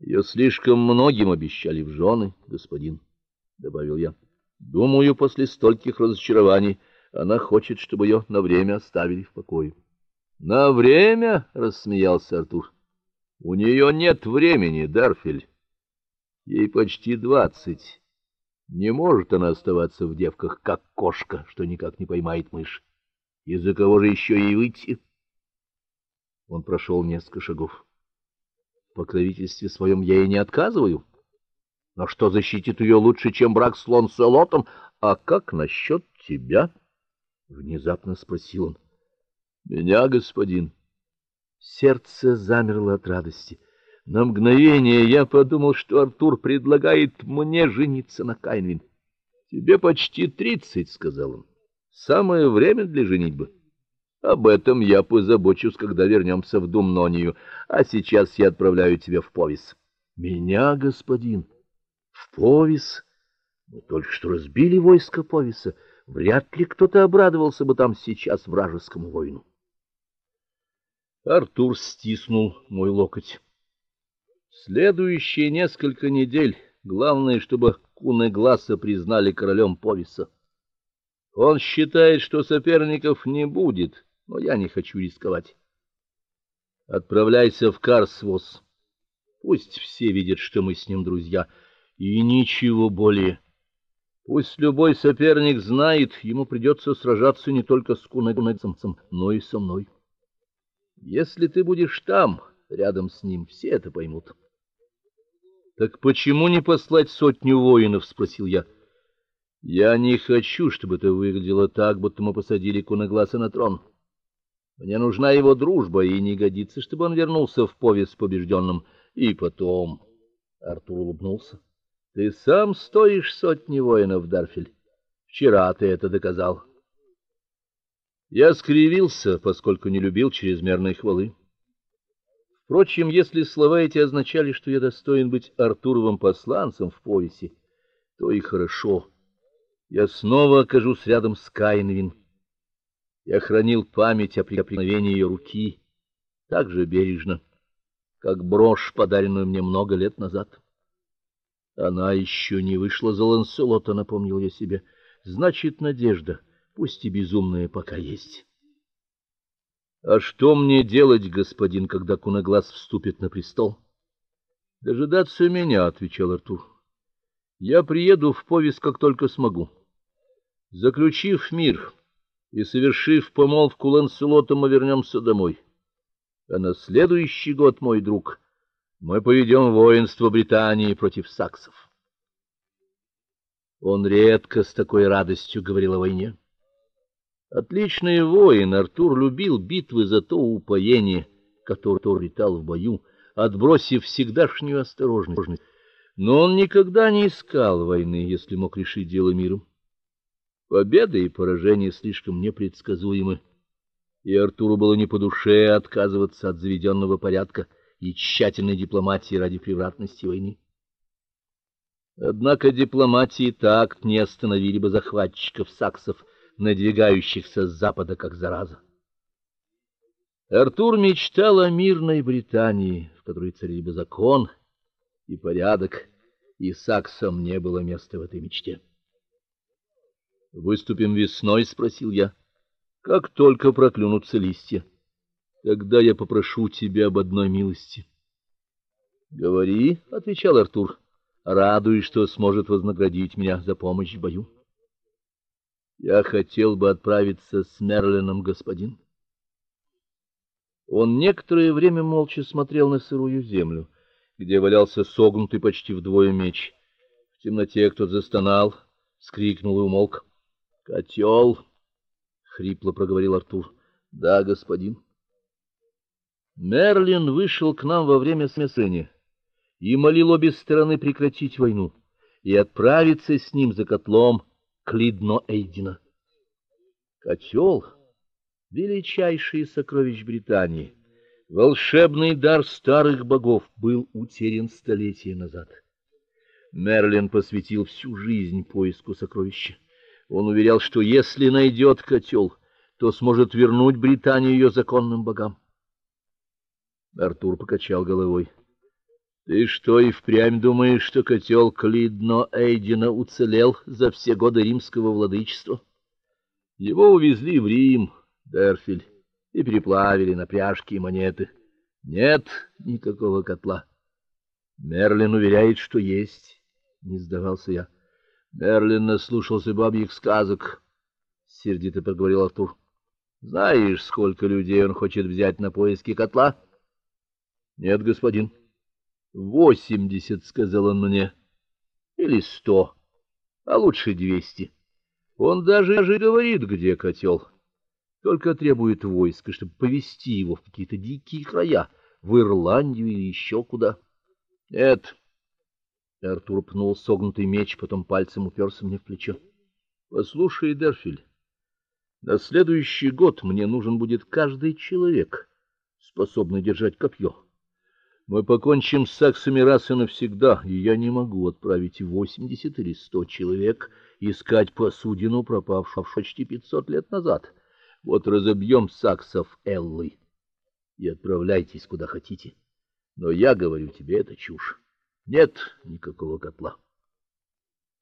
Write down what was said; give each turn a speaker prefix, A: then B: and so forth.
A: Ее слишком многим обещали в жены, господин, добавил я. Думаю, после стольких разочарований она хочет, чтобы ее на время оставили в покое. На время, рассмеялся Артур. У нее нет времени, Дарфель. Ей почти двадцать. Не может она оставаться в девках, как кошка, что никак не поймает мышь. Из-за кого же еще ей выйти? Он прошел несколько шагов. Покровительстве своем я ей не отказываю. Но что защитит ее лучше, чем брак с Лонселотом? А как насчет тебя? внезапно спросил он. Меня, господин. Сердце замерло от радости. На мгновение я подумал, что Артур предлагает мне жениться на Кайнвин. Тебе почти тридцать, сказал он. Самое время для женитьбы. Об этом я позабочусь, когда вернемся в Думнонию, а сейчас я отправляю тебя в Повис. Меня, господин, в Повис? Мы только что разбили войско Повиса. Вряд ли кто-то обрадовался бы там сейчас вражескому воину. Артур стиснул мой локоть. Следующие несколько недель главное, чтобы Куны Гласа признали королем Повиса. Он считает, что соперников не будет но я не хочу рисковать. Отправляйся в Карсвос. Пусть все видят, что мы с ним друзья, и ничего более. Пусть любой соперник знает, ему придется сражаться не только с Кунагунцем, но и со мной. Если ты будешь там, рядом с ним, все это поймут. Так почему не послать сотню воинов, спросил я. Я не хочу, чтобы это выглядело так, будто мы посадили Кунагласа на трон. Мне нужна его дружба, и не годится, чтобы он вернулся в повес побежденным. И потом, Артур улыбнулся. Ты сам стоишь сотни воинов, Дарфель. Вчера ты это доказал. Я скривился, поскольку не любил чрезмерной хвалы. Впрочем, если слова эти означали, что я достоин быть Артуровым посланцем в повесе, то и хорошо. Я снова окажусь рядом с Каинвин я хранил память о прикосновении ее руки так же бережно, как брошь, подаренную мне много лет назад. Она еще не вышла за Ланселота, напомнил я себе. Значит, надежда, пусть и безумная, пока есть. А что мне делать, господин, когда Кунаглаз вступит на престол? Дожидаться меня, отвечал Артур. Я приеду в повес, как только смогу. Заключив мир, и совершив помолвку Ланселота, мы вернемся домой. А на следующий год, мой друг, мы поведем воинство Британии против саксов. Он редко с такой радостью говорил о войне. Отличный воин, Артур любил битвы за то упоение, которое обретал в бою, отбросив всегдашнюю осторожность. Но он никогда не искал войны, если мог решить дело миром. Победа и поражение слишком непредсказуемы, и Артуру было не по душе отказываться от заведенного порядка и тщательной дипломатии ради превратности войны. Однако дипломатия и так не остановили бы захватчиков саксов, надвигающихся с запада как зараза. Артур мечтал о мирной Британии, в которой царили бы закон и порядок, и саксам не было места в этой мечте. Выступим весной, спросил я. Как только проклюнутся листья. Тогда я попрошу тебя об одной милости. Говори, отвечал Артур, радуясь, что сможет вознаградить меня за помощь в бою. Я хотел бы отправиться с Мерлином, господин. Он некоторое время молча смотрел на сырую землю, где валялся согнутый почти вдвое меч. В темноте кто-то застонал, скрикнул и умолк. Котел, хрипло проговорил Артур. Да, господин. Мерлин вышел к нам во время смесения и молил обе стороны прекратить войну и отправиться с ним за котлом к Лидно-Эйдина. Котел — величайшее сокровище Британии. Волшебный дар старых богов был утерян столетия назад. Мерлин посвятил всю жизнь поиску сокровища. Он уверял, что если найдет котел, то сможет вернуть Британию ее законным богам. Артур покачал головой. Ты что, и впрямь думаешь, что котел Клидно Эйдина уцелел за все годы римского владычества? Его увезли в Рим, Дерфель, и переплавили на пряжки и монеты. Нет никакого котла. Мерлин уверяет, что есть, не сдавался я. Мерлин наслушался бабьих сказок, сердито проговорил Артур. Знаешь, сколько людей он хочет взять на поиски котла? Нет, господин. Восемьдесят, сказал он мне. Или сто, а лучше двести. Он даже даже говорит, где котел. Только требует войска, чтобы повести его в какие-то дикие края, в Ирландию или еще куда. Нет. Артур пнул согнутый меч, потом пальцем уперся мне в плечо. Послушай, Дерфиль, на следующий год мне нужен будет каждый человек, способный держать копье. Мы покончим с саксами раз и навсегда, и я не могу отправить восемьдесят или сто человек искать посудину, пропавшую почти пятьсот лет назад. Вот разобьем саксов Эллы и отправляйтесь куда хотите. Но я говорю тебе, это чушь. Нет никакого котла.